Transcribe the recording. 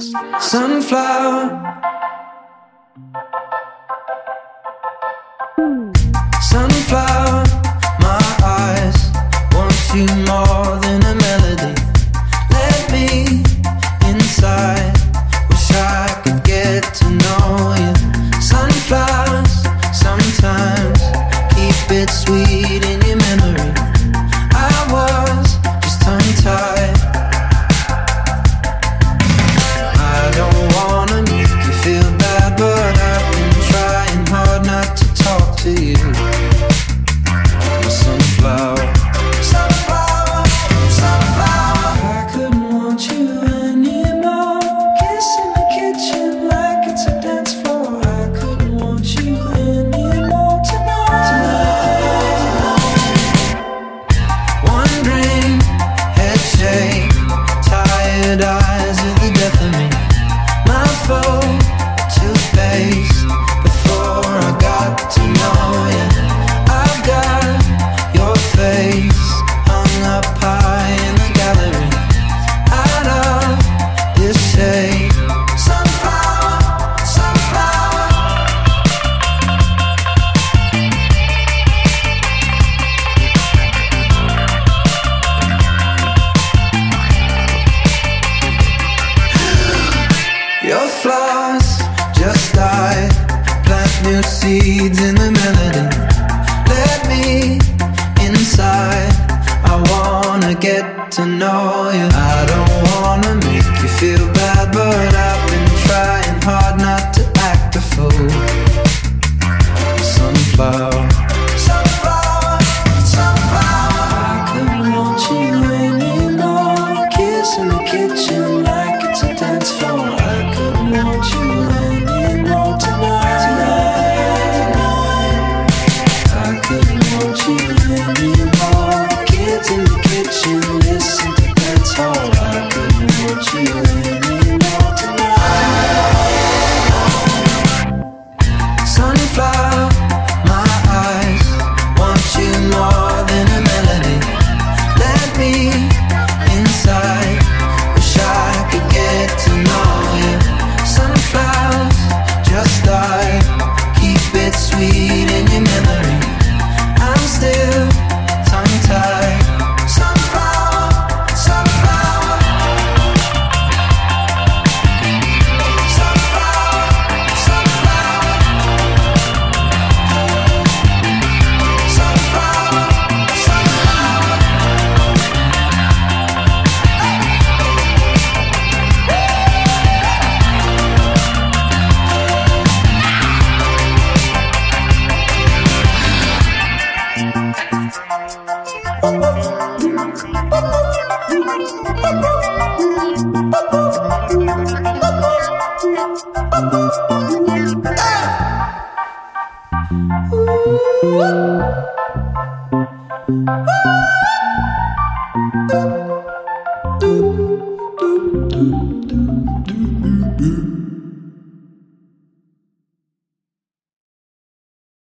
Sunflower. Sunflower, my eyes want you more than a melody. Let me inside. Wish I could get to know you. Sunflowers sometimes keep it sweet in your memory. and I flaws, just I plant new seeds in the melody. Let me inside, I wanna get to know you. I fly. Woo!